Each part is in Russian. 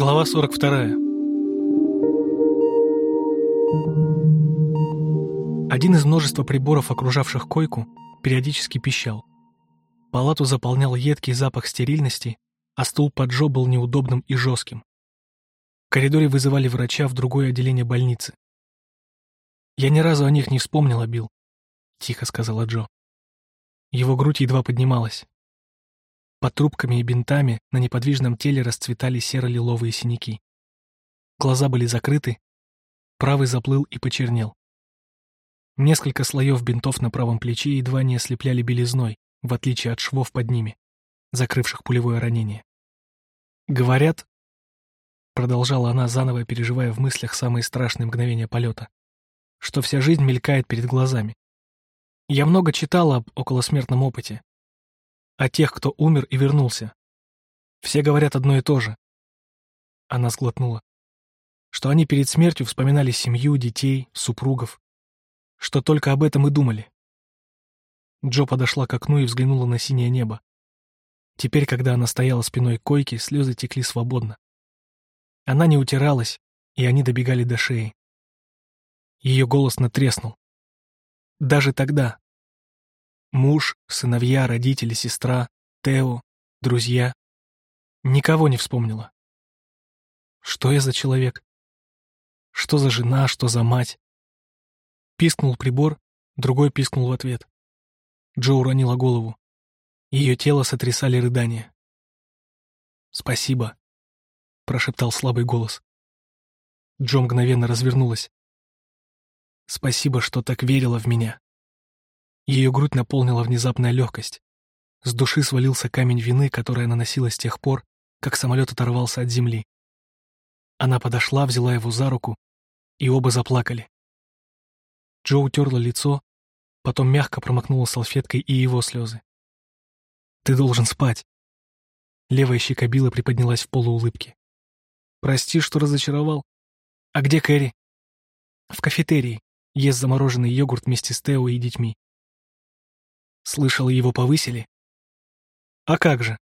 Глава 42. Один из множества приборов, окружавших койку, периодически пищал. Палату заполнял едкий запах стерильности, а стул под Джо был неудобным и жестким. В коридоре вызывали врача в другое отделение больницы. «Я ни разу о них не вспомнила, Билл», — тихо сказала Джо. Его грудь едва поднималась. Под трубками и бинтами на неподвижном теле расцветали серо-лиловые синяки. Глаза были закрыты, правый заплыл и почернел. Несколько слоев бинтов на правом плече едва не ослепляли белизной, в отличие от швов под ними, закрывших пулевое ранение. «Говорят», — продолжала она, заново переживая в мыслях самые страшные мгновения полета, что вся жизнь мелькает перед глазами. Я много читала об околосмертном опыте, о тех, кто умер и вернулся. Все говорят одно и то же. Она сглотнула. Что они перед смертью вспоминали семью, детей, супругов. Что только об этом и думали. Джо подошла к окну и взглянула на синее небо. Теперь, когда она стояла спиной к койке, слезы текли свободно. Она не утиралась, и они добегали до шеи. Ее голос натреснул. Даже тогда, Муж, сыновья, родители, сестра, Тео, друзья. Никого не вспомнила. Что я за человек? Что за жена, что за мать? Пискнул прибор, другой пискнул в ответ. Джо уронила голову. Ее тело сотрясали рыдания. «Спасибо», — прошептал слабый голос. Джо мгновенно развернулась. «Спасибо, что так верила в меня». Ее грудь наполнила внезапная легкость. С души свалился камень вины, который она носила с тех пор, как самолет оторвался от земли. Она подошла, взяла его за руку, и оба заплакали. Джо утерла лицо, потом мягко промокнула салфеткой и его слезы. «Ты должен спать». Левая щека Билла приподнялась в полуулыбке. «Прости, что разочаровал. А где Кэрри?» «В кафетерии. Ест замороженный йогурт вместе с Тео и детьми. Слышал, его повысили? А как же,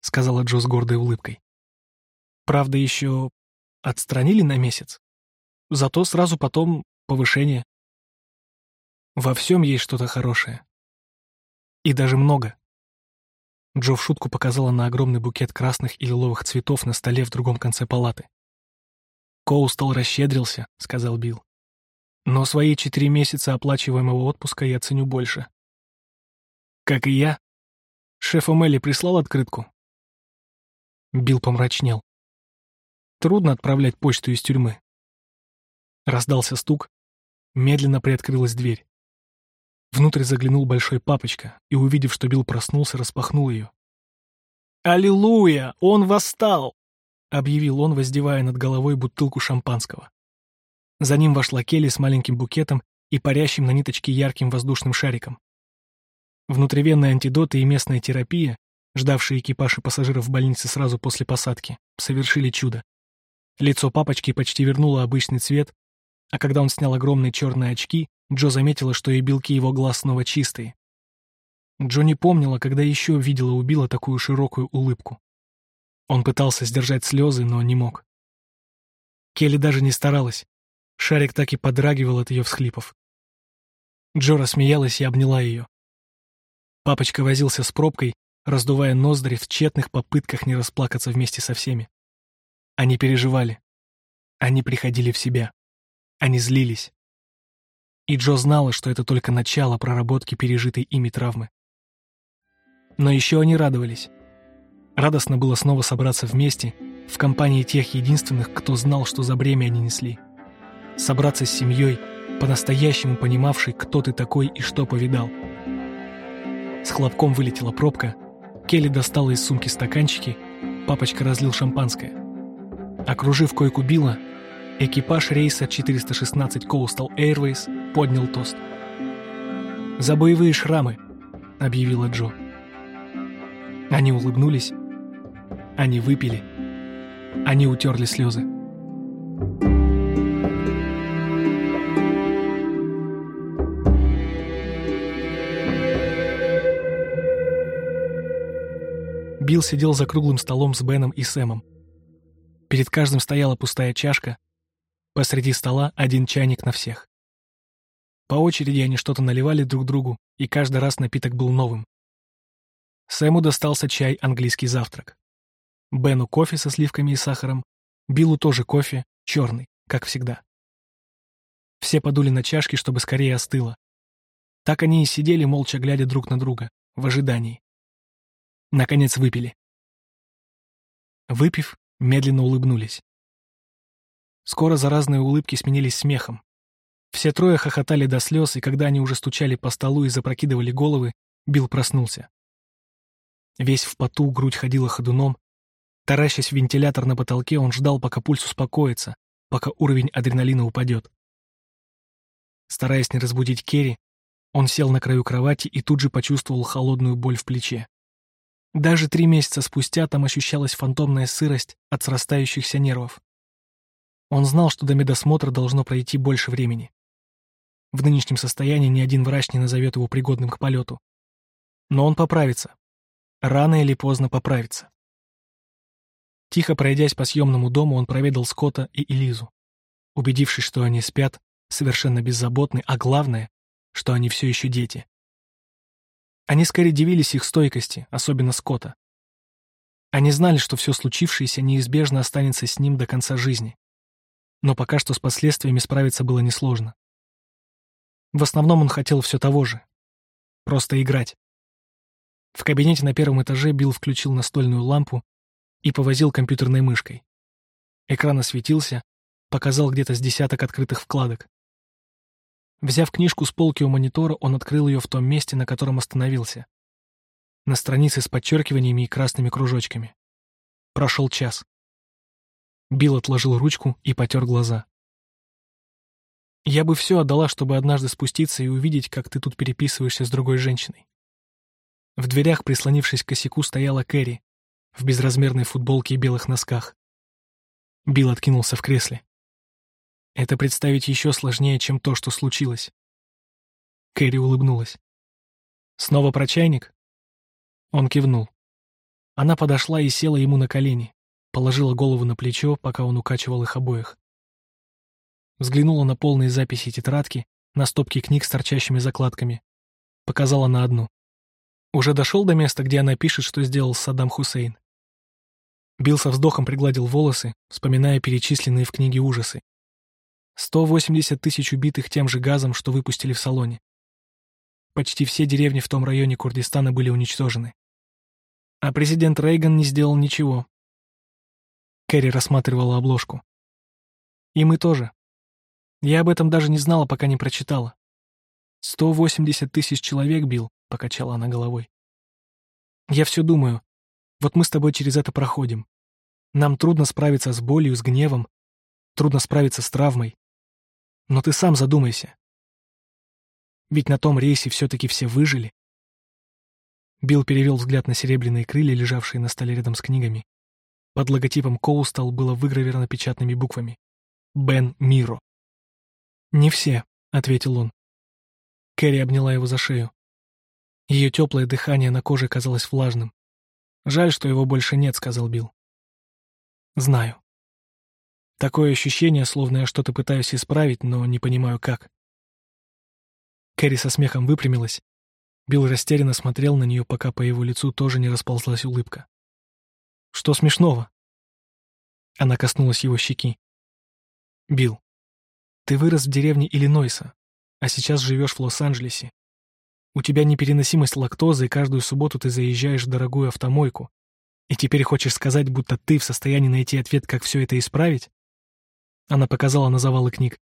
сказала Джо с гордой улыбкой. Правда, еще отстранили на месяц. Зато сразу потом повышение. Во всем есть что-то хорошее. И даже много. Джо в шутку показала на огромный букет красных и лиловых цветов на столе в другом конце палаты. «Коустал расщедрился», — сказал Билл. «Но свои четыре месяца оплачиваемого отпуска я ценю больше. Как и я. Шеф Омели прислал открытку. Билл помрачнел. Трудно отправлять почту из тюрьмы. Раздался стук. Медленно приоткрылась дверь. Внутрь заглянул большой папочка и, увидев, что Билл проснулся, распахнул ее. «Аллилуйя! Он восстал!» — объявил он, воздевая над головой бутылку шампанского. За ним вошла Келли с маленьким букетом и парящим на ниточке ярким воздушным шариком. Внутривенные антидоты и местная терапия, ждавшие экипаж и пассажиров в больнице сразу после посадки, совершили чудо. Лицо папочки почти вернуло обычный цвет, а когда он снял огромные черные очки, Джо заметила, что и белки его глаз снова чистые. Джо не помнила, когда еще видела у Билла такую широкую улыбку. Он пытался сдержать слезы, но не мог. Келли даже не старалась. Шарик так и подрагивал от ее всхлипов. Джо рассмеялась и обняла ее. Папочка возился с пробкой, раздувая ноздри в тщетных попытках не расплакаться вместе со всеми. Они переживали. Они приходили в себя. Они злились. И Джо знала, что это только начало проработки пережитой ими травмы. Но еще они радовались. Радостно было снова собраться вместе, в компании тех единственных, кто знал, что за бремя они несли. Собраться с семьей, по-настоящему понимавшей, кто ты такой и что повидал. С хлопком вылетела пробка. Келли достала из сумки стаканчики. Папочка разлил шампанское. Окружив койку Билла, экипаж рейса 416 Coastal Airways поднял тост. «За боевые шрамы», — объявила Джо. Они улыбнулись. Они выпили. Они утерли слезы. Билл сидел за круглым столом с Беном и Сэмом. Перед каждым стояла пустая чашка, посреди стола один чайник на всех. По очереди они что-то наливали друг другу, и каждый раз напиток был новым. Сэму достался чай «Английский завтрак». Бену кофе со сливками и сахаром, Биллу тоже кофе, черный, как всегда. Все подули на чашки, чтобы скорее остыло. Так они и сидели, молча глядя друг на друга, в ожидании. Наконец выпили. Выпив, медленно улыбнулись. Скоро заразные улыбки сменились смехом. Все трое хохотали до слез, и когда они уже стучали по столу и запрокидывали головы, Билл проснулся. Весь в поту, грудь ходила ходуном. Таращась в вентилятор на потолке, он ждал, пока пульс успокоится, пока уровень адреналина упадет. Стараясь не разбудить Керри, он сел на краю кровати и тут же почувствовал холодную боль в плече. Даже три месяца спустя там ощущалась фантомная сырость от срастающихся нервов. Он знал, что до медосмотра должно пройти больше времени. В нынешнем состоянии ни один врач не назовет его пригодным к полету. Но он поправится. Рано или поздно поправится. Тихо пройдясь по съемному дому, он проведал Скотта и Элизу. Убедившись, что они спят, совершенно беззаботны, а главное, что они все еще дети. Они скорее дивились их стойкости, особенно Скотта. Они знали, что все случившееся неизбежно останется с ним до конца жизни. Но пока что с последствиями справиться было несложно. В основном он хотел все того же. Просто играть. В кабинете на первом этаже Билл включил настольную лампу и повозил компьютерной мышкой. Экран осветился, показал где-то с десяток открытых вкладок. Взяв книжку с полки у монитора, он открыл ее в том месте, на котором остановился. На странице с подчеркиваниями и красными кружочками. Прошел час. Билл отложил ручку и потер глаза. Я бы все отдала, чтобы однажды спуститься и увидеть, как ты тут переписываешься с другой женщиной. В дверях, прислонившись к косяку, стояла Кэрри в безразмерной футболке и белых носках. Билл откинулся в кресле. Это представить еще сложнее, чем то, что случилось. Кэрри улыбнулась. «Снова про чайник?» Он кивнул. Она подошла и села ему на колени, положила голову на плечо, пока он укачивал их обоих взглянула на полные записи тетрадки, на стопки книг с торчащими закладками. Показала на одну. Уже дошел до места, где она пишет, что сделал Саддам Хусейн. Билл со вздохом пригладил волосы, вспоминая перечисленные в книге ужасы. 180 тысяч убитых тем же газом, что выпустили в салоне. Почти все деревни в том районе Курдистана были уничтожены. А президент Рейган не сделал ничего. Кэрри рассматривала обложку. И мы тоже. Я об этом даже не знала, пока не прочитала. «Сто восемьдесят тысяч человек бил», — покачала она головой. «Я все думаю. Вот мы с тобой через это проходим. Нам трудно справиться с болью, с гневом, трудно справиться с травмой. Но ты сам задумайся. Ведь на том рейсе все-таки все выжили». Билл перевел взгляд на серебряные крылья, лежавшие на столе рядом с книгами. Под логотипом Коустал было выгравировано печатными буквами. «Бен Миро». «Не все», — ответил он. Кэрри обняла его за шею. Ее теплое дыхание на коже казалось влажным. «Жаль, что его больше нет», — сказал Билл. «Знаю. Такое ощущение, словно я что-то пытаюсь исправить, но не понимаю, как». Кэрри со смехом выпрямилась. Билл растерянно смотрел на нее, пока по его лицу тоже не расползлась улыбка. «Что смешного?» Она коснулась его щеки. «Билл, ты вырос в деревне Иллинойса, а сейчас живешь в Лос-Анджелесе. У тебя непереносимость лактозы, и каждую субботу ты заезжаешь в дорогую автомойку. И теперь хочешь сказать, будто ты в состоянии найти ответ, как все это исправить? Она показала на завалы книг.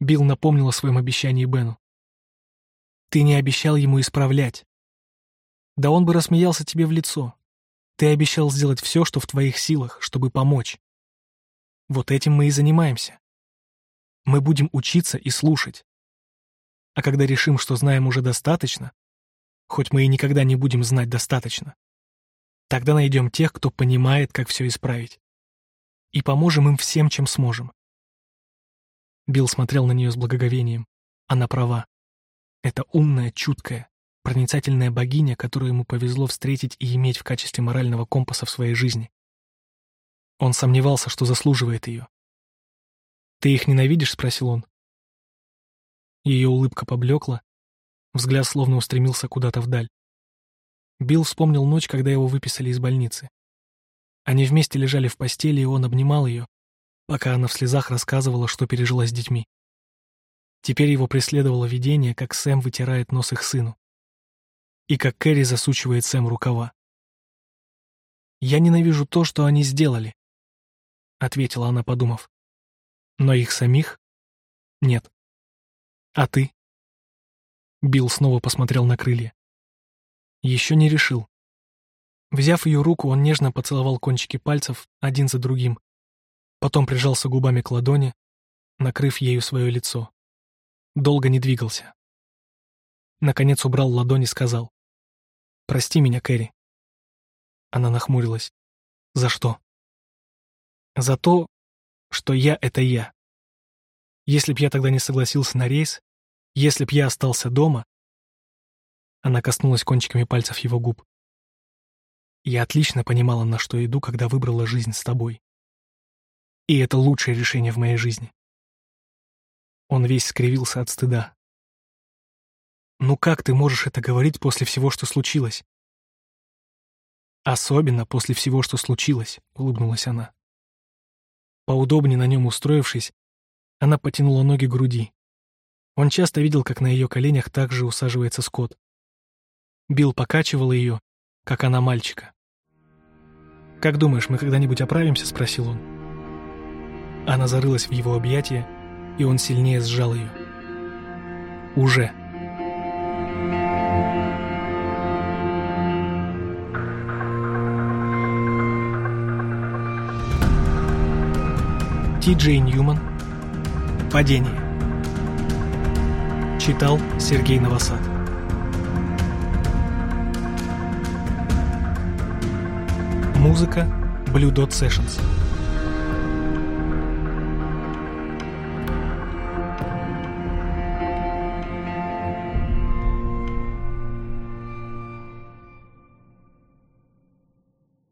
Билл напомнил о своем обещании Бену. Ты не обещал ему исправлять. Да он бы рассмеялся тебе в лицо. Ты обещал сделать все, что в твоих силах, чтобы помочь. Вот этим мы и занимаемся. Мы будем учиться и слушать. А когда решим, что знаем уже достаточно, хоть мы и никогда не будем знать достаточно, тогда найдем тех, кто понимает, как все исправить. И поможем им всем, чем сможем. Билл смотрел на нее с благоговением. Она права. Это умная, чуткая, проницательная богиня, которую ему повезло встретить и иметь в качестве морального компаса в своей жизни. Он сомневался, что заслуживает ее. «Ты их ненавидишь?» — спросил он. Ее улыбка поблекла, взгляд словно устремился куда-то вдаль. Билл вспомнил ночь, когда его выписали из больницы. Они вместе лежали в постели, и он обнимал ее, пока она в слезах рассказывала, что пережила с детьми. Теперь его преследовало видение, как Сэм вытирает нос их сыну. И как Кэрри засучивает Сэм рукава. «Я ненавижу то, что они сделали», — ответила она, подумав. «Но их самих? Нет. А ты?» Билл снова посмотрел на крылья. Еще не решил. Взяв ее руку, он нежно поцеловал кончики пальцев один за другим. Потом прижался губами к ладони, накрыв ею свое лицо. Долго не двигался. Наконец убрал ладонь и сказал. «Прости меня, Кэрри». Она нахмурилась. «За что?» «За то, что я — это я. Если б я тогда не согласился на рейс, если б я остался дома, она коснулась кончиками пальцев его губ. Я отлично понимала, на что иду, когда выбрала жизнь с тобой. И это лучшее решение в моей жизни. Он весь скривился от стыда. «Ну как ты можешь это говорить после всего, что случилось?» «Особенно после всего, что случилось», — улыбнулась она. Поудобнее на нем устроившись, она потянула ноги к груди. Он часто видел, как на ее коленях также усаживается скот. Билл покачивал ее, как она мальчика. «Как думаешь, мы когда-нибудь оправимся?» — спросил он. Она зарылась в его объятия, и он сильнее сжал ее. «Уже». Ти Джей Ньюман «Падение». Читал Сергей Новосад. Музыка Blue Dot Sessions.